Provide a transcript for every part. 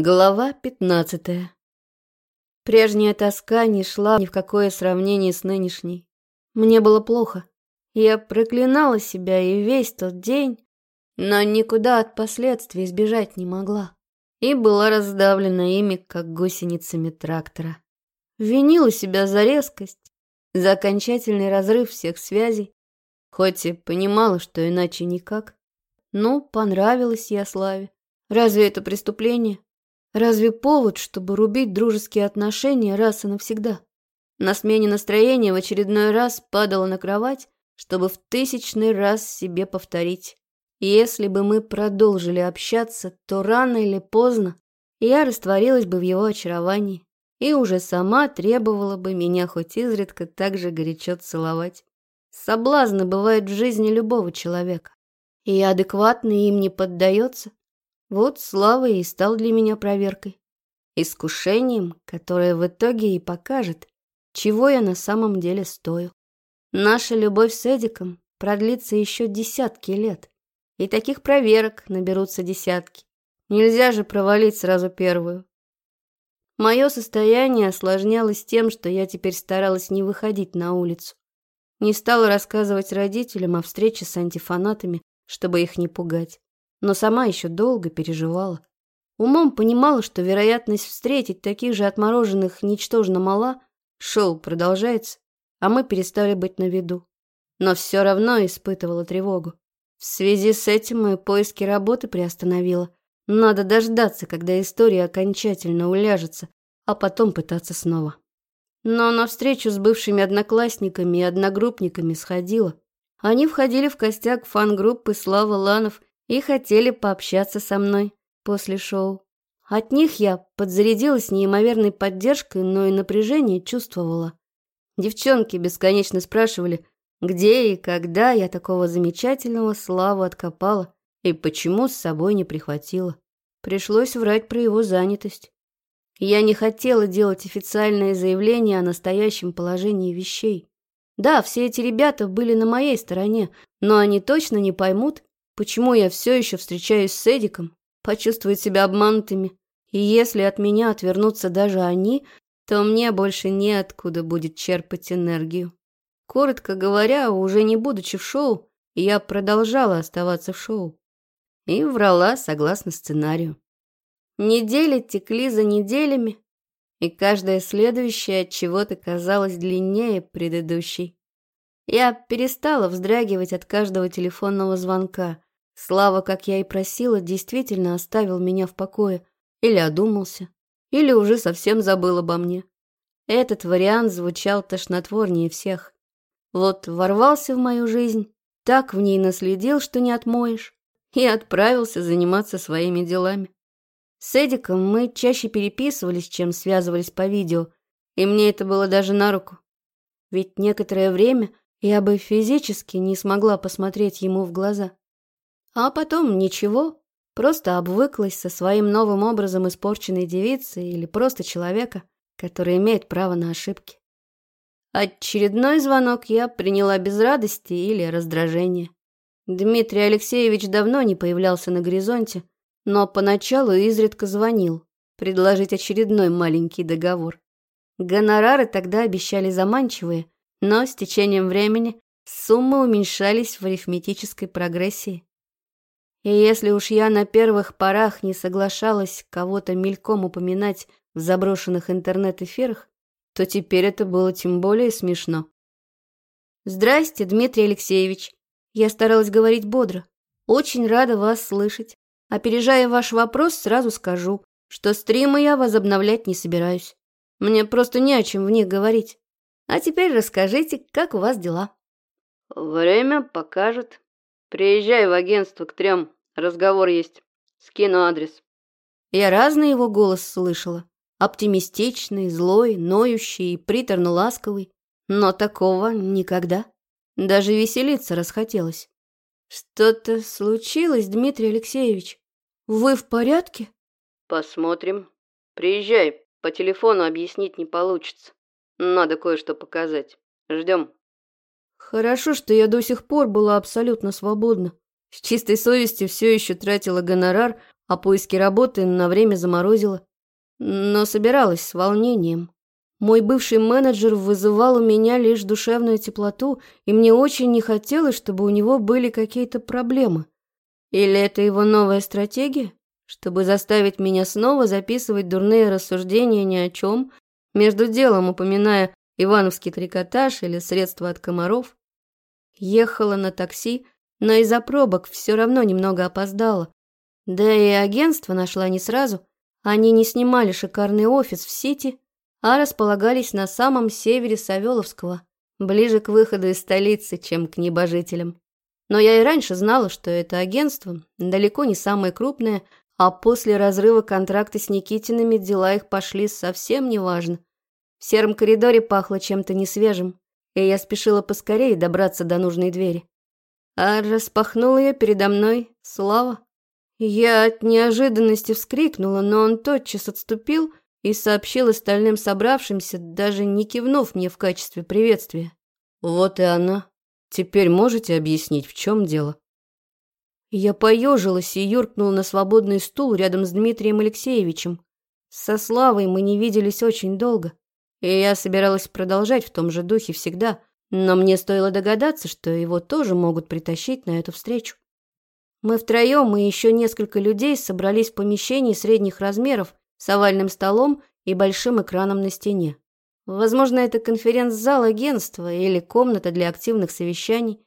Глава 15. Прежняя тоска не шла ни в какое сравнение с нынешней. Мне было плохо. Я проклинала себя и весь тот день, но никуда от последствий избежать не могла. И была раздавлена ими, как гусеницами трактора. Винила себя за резкость, за окончательный разрыв всех связей, хоть и понимала, что иначе никак. Ну, понравилась я Славе. Разве это преступление? Разве повод, чтобы рубить дружеские отношения раз и навсегда? На смене настроения в очередной раз падала на кровать, чтобы в тысячный раз себе повторить. Если бы мы продолжили общаться, то рано или поздно я растворилась бы в его очаровании и уже сама требовала бы меня хоть изредка так же горячо целовать. Соблазны бывают в жизни любого человека, и адекватно им не поддается, вот Слава и стал для меня проверкой. Искушением, которое в итоге и покажет, чего я на самом деле стою. Наша любовь с Эдиком продлится еще десятки лет. И таких проверок наберутся десятки. Нельзя же провалить сразу первую. Мое состояние осложнялось тем, что я теперь старалась не выходить на улицу. Не стала рассказывать родителям о встрече с антифанатами, чтобы их не пугать но сама еще долго переживала. Умом понимала, что вероятность встретить таких же отмороженных ничтожно мала, шоу продолжается, а мы перестали быть на виду. Но все равно испытывала тревогу. В связи с этим мои поиски работы приостановила. Надо дождаться, когда история окончательно уляжется, а потом пытаться снова. Но на встречу с бывшими одноклассниками и одногруппниками сходила. Они входили в костяк фан-группы «Слава Ланов» и хотели пообщаться со мной после шоу. От них я подзарядилась неимоверной поддержкой, но и напряжение чувствовала. Девчонки бесконечно спрашивали, где и когда я такого замечательного славу откопала и почему с собой не прихватила. Пришлось врать про его занятость. Я не хотела делать официальное заявление о настоящем положении вещей. Да, все эти ребята были на моей стороне, но они точно не поймут, Почему я все еще встречаюсь с Эдиком? почувствует себя обманутыми. И если от меня отвернутся даже они, то мне больше неоткуда будет черпать энергию. Коротко говоря, уже не будучи в шоу, я продолжала оставаться в шоу. И врала согласно сценарию. Недели текли за неделями, и каждая следующая от чего-то казалась длиннее предыдущей. Я перестала вздрагивать от каждого телефонного звонка, Слава, как я и просила, действительно оставил меня в покое. Или одумался. Или уже совсем забыл обо мне. Этот вариант звучал тошнотворнее всех. Вот ворвался в мою жизнь, так в ней наследил, что не отмоешь, и отправился заниматься своими делами. С Эдиком мы чаще переписывались, чем связывались по видео, и мне это было даже на руку. Ведь некоторое время я бы физически не смогла посмотреть ему в глаза. А потом ничего, просто обвыклась со своим новым образом испорченной девицы или просто человека, который имеет право на ошибки. Очередной звонок я приняла без радости или раздражения. Дмитрий Алексеевич давно не появлялся на горизонте, но поначалу изредка звонил, предложить очередной маленький договор. Гонорары тогда обещали заманчивые, но с течением времени суммы уменьшались в арифметической прогрессии. И если уж я на первых порах не соглашалась кого-то мельком упоминать в заброшенных интернет-эфирах, то теперь это было тем более смешно. «Здрасте, Дмитрий Алексеевич!» Я старалась говорить бодро. «Очень рада вас слышать. Опережая ваш вопрос, сразу скажу, что стримы я возобновлять не собираюсь. Мне просто не о чем в них говорить. А теперь расскажите, как у вас дела?» «Время покажет», Приезжай в агентство к трем. Разговор есть. Скину адрес. Я разный его голос слышала. Оптимистичный, злой, ноющий и приторно-ласковый. Но такого никогда. Даже веселиться расхотелось. Что-то случилось, Дмитрий Алексеевич? Вы в порядке? Посмотрим. Приезжай. По телефону объяснить не получится. Надо кое-что показать. Ждем. Хорошо, что я до сих пор была абсолютно свободна. С чистой совестью все еще тратила гонорар, а поиски работы на время заморозила. Но собиралась с волнением. Мой бывший менеджер вызывал у меня лишь душевную теплоту, и мне очень не хотелось, чтобы у него были какие-то проблемы. Или это его новая стратегия, чтобы заставить меня снова записывать дурные рассуждения ни о чем, между делом упоминая ивановский трикотаж или средства от комаров? ехала на такси, но из-за пробок все равно немного опоздала. Да и агентство нашла не сразу. Они не снимали шикарный офис в Сити, а располагались на самом севере Савеловского, ближе к выходу из столицы, чем к небожителям. Но я и раньше знала, что это агентство далеко не самое крупное, а после разрыва контракта с Никитинами дела их пошли совсем неважно. В сером коридоре пахло чем-то несвежим и я спешила поскорее добраться до нужной двери. А распахнул ее передо мной Слава. Я от неожиданности вскрикнула, но он тотчас отступил и сообщил остальным собравшимся, даже не кивнув мне в качестве приветствия. «Вот и она. Теперь можете объяснить, в чем дело?» Я поежилась и юркнула на свободный стул рядом с Дмитрием Алексеевичем. Со Славой мы не виделись очень долго и я собиралась продолжать в том же духе всегда, но мне стоило догадаться, что его тоже могут притащить на эту встречу. Мы втроем и еще несколько людей собрались в помещении средних размеров с овальным столом и большим экраном на стене. Возможно, это конференц-зал агентства или комната для активных совещаний.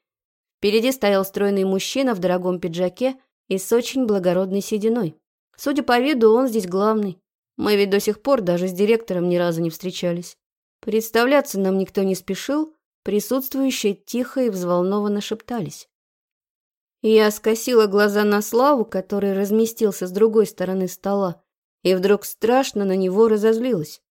Впереди стоял стройный мужчина в дорогом пиджаке и с очень благородной сединой. Судя по виду, он здесь главный. Мы ведь до сих пор даже с директором ни разу не встречались. Представляться нам никто не спешил, присутствующие тихо и взволнованно шептались. Я скосила глаза на Славу, который разместился с другой стороны стола, и вдруг страшно на него разозлилась.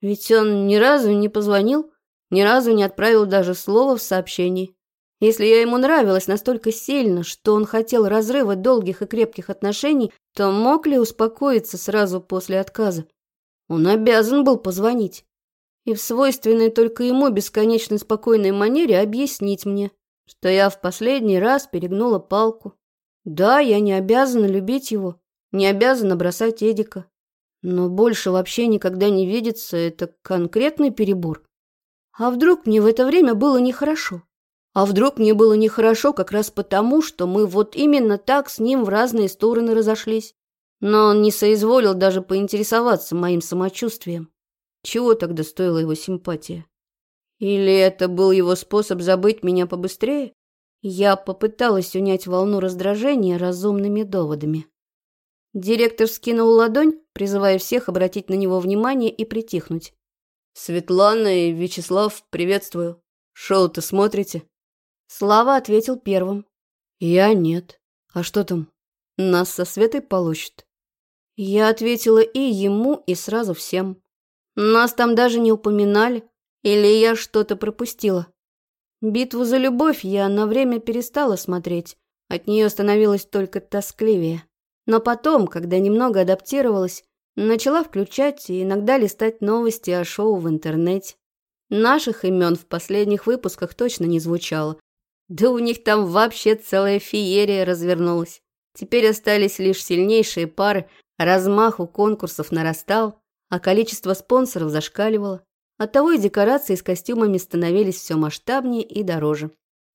Ведь он ни разу не позвонил, ни разу не отправил даже слова в сообщении. Если я ему нравилась настолько сильно, что он хотел разрыва долгих и крепких отношений, то мог ли успокоиться сразу после отказа? Он обязан был позвонить. И в свойственной только ему бесконечно спокойной манере объяснить мне, что я в последний раз перегнула палку. Да, я не обязана любить его, не обязана бросать Эдика. Но больше вообще никогда не видится – это конкретный перебор. А вдруг мне в это время было нехорошо? А вдруг мне было нехорошо как раз потому, что мы вот именно так с ним в разные стороны разошлись. Но он не соизволил даже поинтересоваться моим самочувствием. Чего тогда стоила его симпатия? Или это был его способ забыть меня побыстрее? Я попыталась унять волну раздражения разумными доводами. Директор скинул ладонь, призывая всех обратить на него внимание и притихнуть. «Светлана и Вячеслав, приветствую. Шоу-то смотрите?» Слава ответил первым. «Я нет. А что там? Нас со Светой получат». Я ответила и ему, и сразу всем. Нас там даже не упоминали, или я что-то пропустила. Битву за любовь я на время перестала смотреть, от нее становилось только тоскливее. Но потом, когда немного адаптировалась, начала включать и иногда листать новости о шоу в интернете. Наших имен в последних выпусках точно не звучало, да у них там вообще целая феерия развернулась. Теперь остались лишь сильнейшие пары, размах у конкурсов нарастал, а количество спонсоров зашкаливало. Оттого и декорации с костюмами становились все масштабнее и дороже.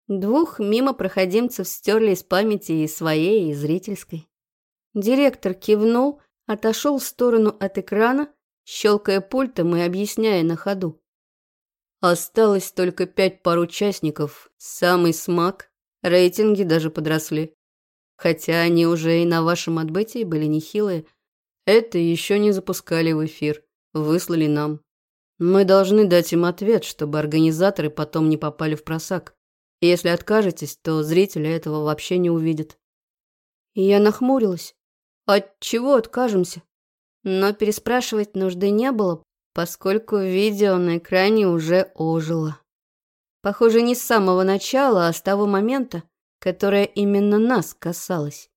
Двух мимо проходимцев стерли из памяти и своей, и зрительской. Директор кивнул, отошел в сторону от экрана, щелкая пультом и объясняя на ходу. Осталось только пять пар участников. Самый смак. Рейтинги даже подросли. Хотя они уже и на вашем отбытии были нехилые. Это еще не запускали в эфир. Выслали нам. Мы должны дать им ответ, чтобы организаторы потом не попали в просак. Если откажетесь, то зрители этого вообще не увидят. Я нахмурилась. От чего откажемся? Но переспрашивать нужды не было, поскольку видео на экране уже ожило. Похоже, не с самого начала, а с того момента, которое именно нас касалось.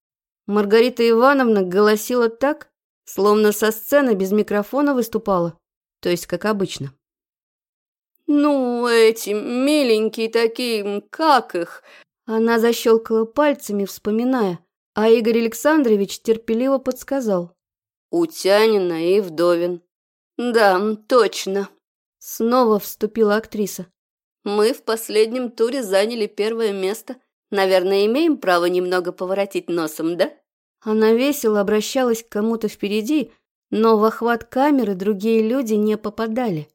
Маргарита Ивановна голосила так, словно со сцены без микрофона выступала, то есть как обычно. «Ну, эти миленькие такие, как их?» Она защелкала пальцами, вспоминая, а Игорь Александрович терпеливо подсказал. «Утянина и Вдовин. Да, точно. Снова вступила актриса. Мы в последнем туре заняли первое место. Наверное, имеем право немного поворотить носом, да? Она весело обращалась к кому-то впереди, но в охват камеры другие люди не попадали.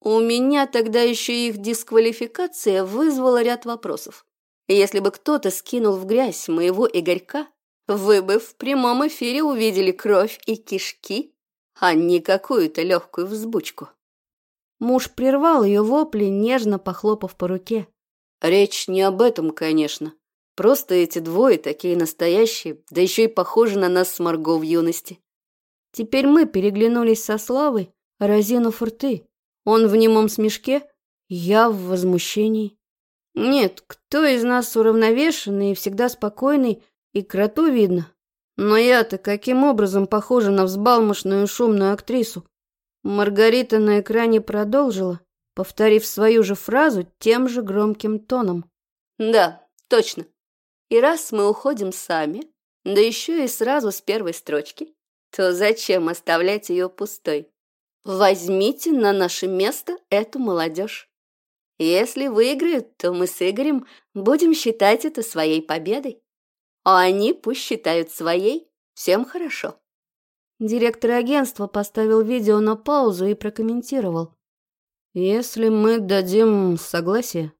У меня тогда еще их дисквалификация вызвала ряд вопросов. Если бы кто-то скинул в грязь моего Игорька, вы бы в прямом эфире увидели кровь и кишки а не какую-то легкую взбучку. Муж прервал ее вопли, нежно похлопав по руке. Речь не об этом, конечно. Просто эти двое такие настоящие, да еще и похожи на нас с Марго в юности. Теперь мы переглянулись со Славой, разинув рты. Он в немом смешке, я в возмущении. Нет, кто из нас уравновешенный и всегда спокойный, и кроту видно, но я-то каким образом похожа на взбалмошную шумную актрису? Маргарита на экране продолжила, повторив свою же фразу тем же громким тоном. Да, точно. И раз мы уходим сами, да еще и сразу с первой строчки, то зачем оставлять ее пустой? Возьмите на наше место эту молодежь. Если выиграют, то мы с Игорем будем считать это своей победой а они пусть считают своей. Всем хорошо». Директор агентства поставил видео на паузу и прокомментировал. «Если мы дадим согласие,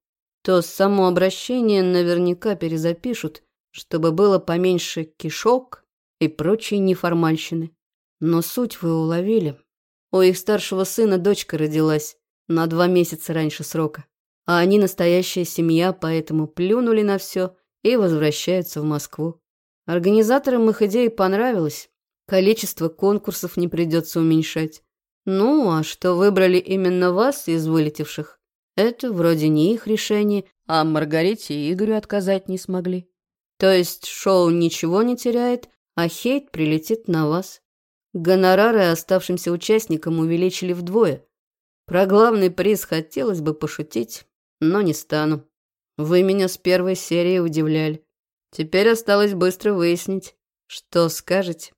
то само обращение наверняка перезапишут, чтобы было поменьше кишок и прочей неформальщины. Но суть вы уловили. У их старшего сына дочка родилась на два месяца раньше срока, а они настоящая семья, поэтому плюнули на все – и возвращается в Москву. Организаторам их идеи понравилось. Количество конкурсов не придется уменьшать. Ну, а что выбрали именно вас из вылетевших? Это вроде не их решение, а Маргарите и Игорю отказать не смогли. То есть шоу ничего не теряет, а хейт прилетит на вас. Гонорары оставшимся участникам увеличили вдвое. Про главный приз хотелось бы пошутить, но не стану. Вы меня с первой серии удивляли. Теперь осталось быстро выяснить, что скажете.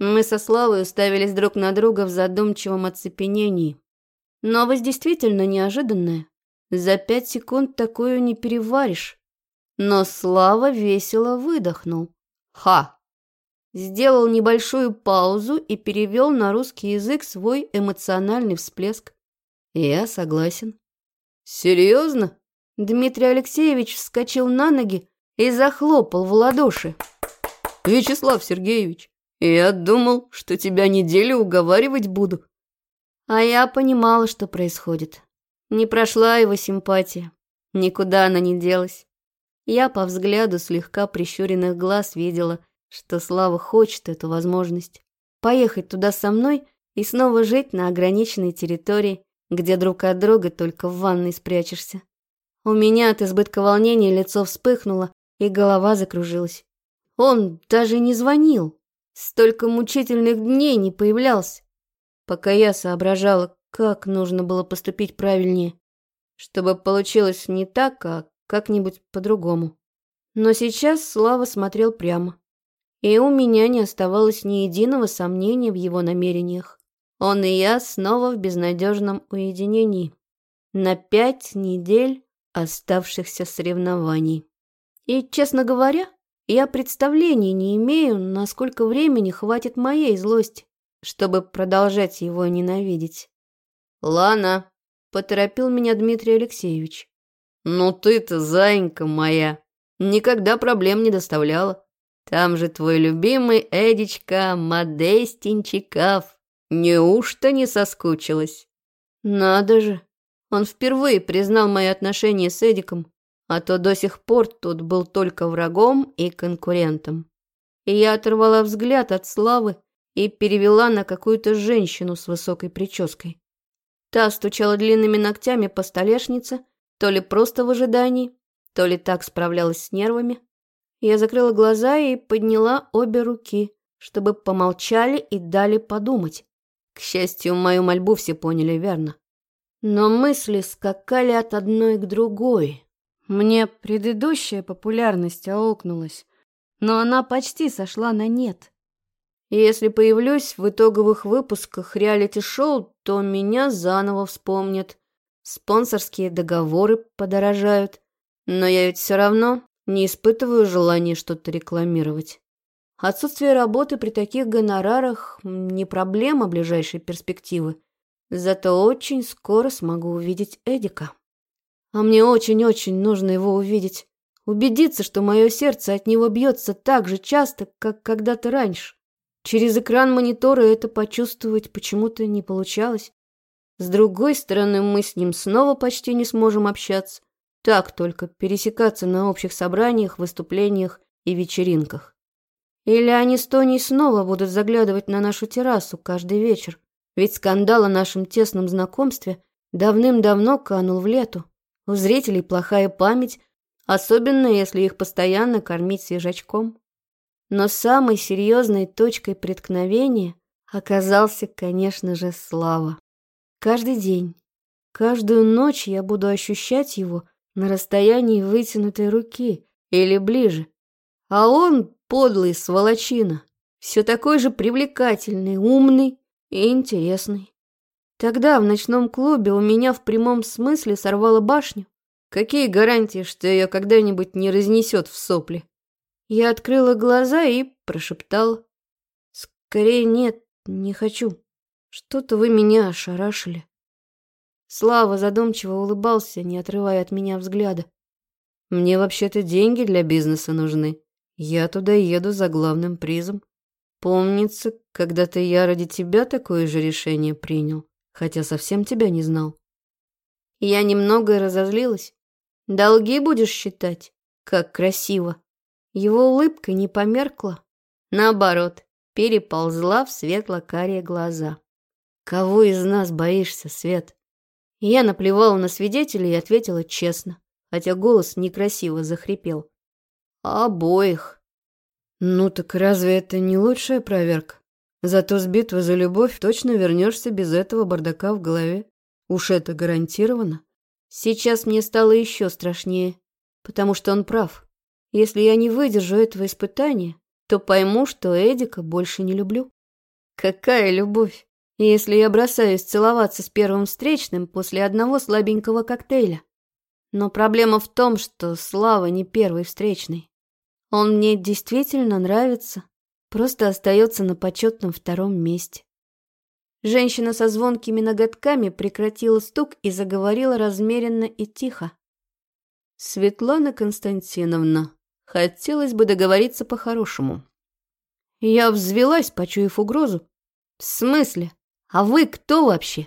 Мы со Славой уставились друг на друга в задумчивом оцепенении. Новость действительно неожиданная. За пять секунд такую не переваришь. Но Слава весело выдохнул. «Ха!» Сделал небольшую паузу и перевел на русский язык свой эмоциональный всплеск. «Я согласен». «Серьезно?» Дмитрий Алексеевич вскочил на ноги и захлопал в ладоши. «Вячеслав Сергеевич, я думал, что тебя неделю уговаривать буду». А я понимала, что происходит. Не прошла его симпатия. Никуда она не делась. Я по взгляду слегка прищуренных глаз видела, что Слава хочет эту возможность. Поехать туда со мной и снова жить на ограниченной территории, где друг от друга только в ванной спрячешься. У меня от избытка волнения лицо вспыхнуло, и голова закружилась. Он даже не звонил. Столько мучительных дней не появлялся. Пока я соображала, как нужно было поступить правильнее, чтобы получилось не так, а как-нибудь по-другому. Но сейчас Слава смотрел прямо. И у меня не оставалось ни единого сомнения в его намерениях. Он и я снова в безнадежном уединении. На пять недель оставшихся соревнований. И, честно говоря, я представления не имею, насколько времени хватит моей злости, чтобы продолжать его ненавидеть. «Лана!» — поторопил меня Дмитрий Алексеевич. «Ну ты-то, Зайка моя, никогда проблем не доставляла. Там же твой любимый Эдичка Модестинчиков. Неужто не соскучилась?» «Надо же!» Он впервые признал мои отношения с Эдиком, а то до сих пор тут был только врагом и конкурентом. И я оторвала взгляд от Славы и перевела на какую-то женщину с высокой прической. Та стучала длинными ногтями по столешнице, то ли просто в ожидании, то ли так справлялась с нервами. Я закрыла глаза и подняла обе руки, чтобы помолчали и дали подумать. К счастью, мою мольбу все поняли верно но мысли скакали от одной к другой. Мне предыдущая популярность аукнулась, но она почти сошла на нет. Если появлюсь в итоговых выпусках реалити-шоу, то меня заново вспомнят. Спонсорские договоры подорожают. Но я ведь все равно не испытываю желания что-то рекламировать. Отсутствие работы при таких гонорарах не проблема ближайшей перспективы. Зато очень скоро смогу увидеть Эдика. А мне очень-очень нужно его увидеть. Убедиться, что мое сердце от него бьется так же часто, как когда-то раньше. Через экран монитора это почувствовать почему-то не получалось. С другой стороны, мы с ним снова почти не сможем общаться. Так только пересекаться на общих собраниях, выступлениях и вечеринках. Или они с Тони снова будут заглядывать на нашу террасу каждый вечер. Ведь скандал о нашем тесном знакомстве давным-давно канул в лету. У зрителей плохая память, особенно если их постоянно кормить свежачком. Но самой серьезной точкой преткновения оказался, конечно же, Слава. Каждый день, каждую ночь я буду ощущать его на расстоянии вытянутой руки или ближе. А он, подлый сволочина, все такой же привлекательный, умный, Интересный. Тогда в ночном клубе у меня в прямом смысле сорвало башню. Какие гарантии, что ее когда-нибудь не разнесет в сопли? Я открыла глаза и прошептала. Скорее нет, не хочу. Что-то вы меня ошарашили. Слава задумчиво улыбался, не отрывая от меня взгляда. Мне вообще-то деньги для бизнеса нужны. Я туда еду за главным призом. Помнится, когда-то я ради тебя такое же решение принял, хотя совсем тебя не знал. Я немного разозлилась. Долги будешь считать? Как красиво. Его улыбка не померкла. Наоборот, переползла в светло-карие глаза. Кого из нас боишься, Свет? Я наплевала на свидетелей и ответила честно, хотя голос некрасиво захрипел. Обоих. Ну так разве это не лучшая проверка? Зато с битвы за любовь точно вернешься без этого бардака в голове. Уж это гарантировано. Сейчас мне стало еще страшнее, потому что он прав. Если я не выдержу этого испытания, то пойму, что Эдика больше не люблю. Какая любовь, если я бросаюсь целоваться с первым встречным после одного слабенького коктейля. Но проблема в том, что Слава не первый встречный. Он мне действительно нравится. Просто остается на почетном втором месте. Женщина со звонкими ноготками прекратила стук и заговорила размеренно и тихо. «Светлана Константиновна, хотелось бы договориться по-хорошему». Я взвелась, почуяв угрозу. «В смысле? А вы кто вообще?»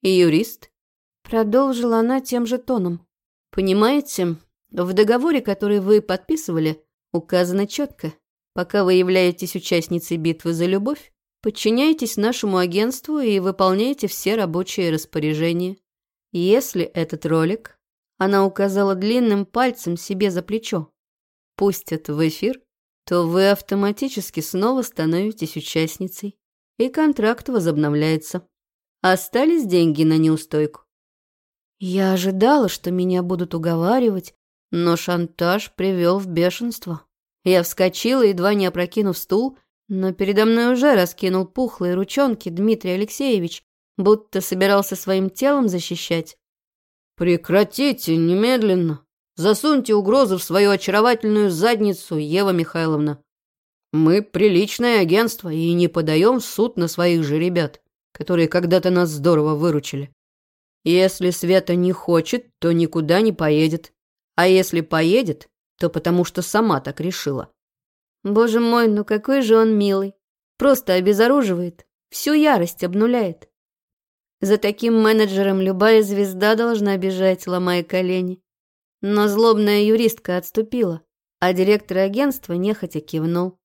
«Юрист», — продолжила она тем же тоном. «Понимаете, в договоре, который вы подписывали, Указано четко. Пока вы являетесь участницей битвы за любовь, подчиняйтесь нашему агентству и выполняйте все рабочие распоряжения. Если этот ролик, она указала длинным пальцем себе за плечо, пустят в эфир, то вы автоматически снова становитесь участницей, и контракт возобновляется. Остались деньги на неустойку. Я ожидала, что меня будут уговаривать, но шантаж привел в бешенство. Я вскочила, едва не опрокинув стул, но передо мной уже раскинул пухлые ручонки Дмитрий Алексеевич, будто собирался своим телом защищать. «Прекратите немедленно! Засуньте угрозу в свою очаровательную задницу, Ева Михайловна! Мы приличное агентство и не подаем в суд на своих же ребят, которые когда-то нас здорово выручили. Если Света не хочет, то никуда не поедет. А если поедет, то потому что сама так решила. Боже мой, ну какой же он милый. Просто обезоруживает, всю ярость обнуляет. За таким менеджером любая звезда должна бежать, ломая колени. Но злобная юристка отступила, а директор агентства нехотя кивнул.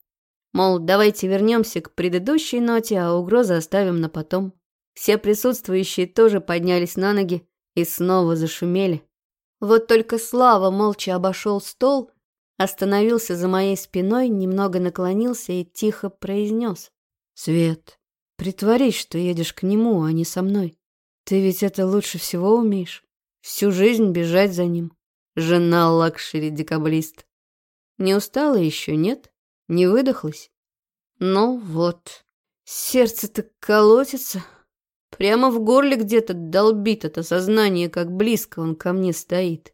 Мол, давайте вернемся к предыдущей ноте, а угрозы оставим на потом. Все присутствующие тоже поднялись на ноги и снова зашумели. Вот только Слава молча обошел стол, остановился за моей спиной, немного наклонился и тихо произнес. «Свет, притворись, что едешь к нему, а не со мной. Ты ведь это лучше всего умеешь. Всю жизнь бежать за ним. Жена лакшери-декабрист. Не устала еще, нет? Не выдохлась? Ну вот, сердце-то колотится». Прямо в горле где-то долбит это сознание, как близко он ко мне стоит.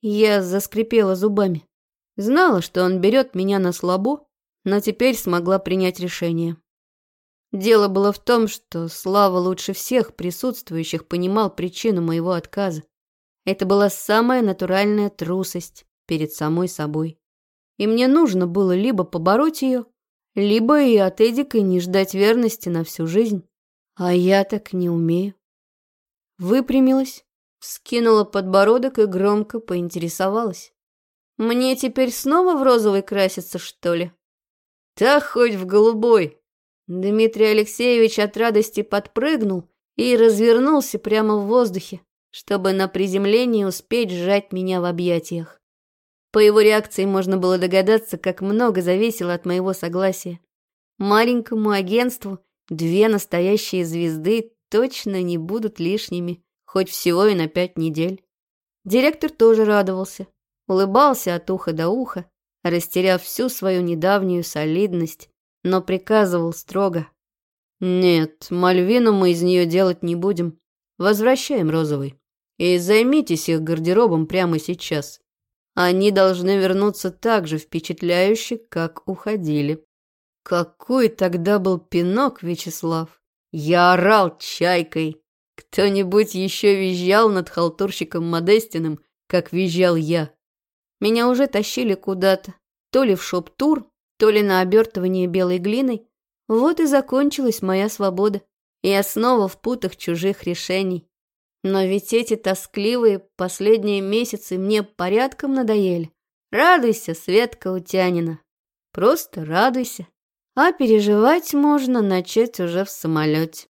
Я заскрипела зубами. Знала, что он берет меня на слабо, но теперь смогла принять решение. Дело было в том, что Слава лучше всех присутствующих понимал причину моего отказа. Это была самая натуральная трусость перед самой собой. И мне нужно было либо побороть ее, либо и от Эдика не ждать верности на всю жизнь. А я так не умею. Выпрямилась, скинула подбородок и громко поинтересовалась. Мне теперь снова в розовый краситься, что ли? Да хоть в голубой. Дмитрий Алексеевич от радости подпрыгнул и развернулся прямо в воздухе, чтобы на приземлении успеть сжать меня в объятиях. По его реакции можно было догадаться, как много зависело от моего согласия. Маленькому агентству Две настоящие звезды точно не будут лишними, хоть всего и на пять недель. Директор тоже радовался, улыбался от уха до уха, растеряв всю свою недавнюю солидность, но приказывал строго. «Нет, Мальвину мы из нее делать не будем. Возвращаем розовый. И займитесь их гардеробом прямо сейчас. Они должны вернуться так же впечатляюще, как уходили». Какой тогда был пинок, Вячеслав! Я орал чайкой. Кто-нибудь еще визжал над халтурщиком Модестиным, как визжал я. Меня уже тащили куда-то, то ли в шоп-тур, то ли на обертывание белой глиной. Вот и закончилась моя свобода. Я снова в путах чужих решений. Но ведь эти тоскливые последние месяцы мне порядком надоели. Радуйся, Светка Утянина. Просто радуйся а переживать можно начать уже в самолете.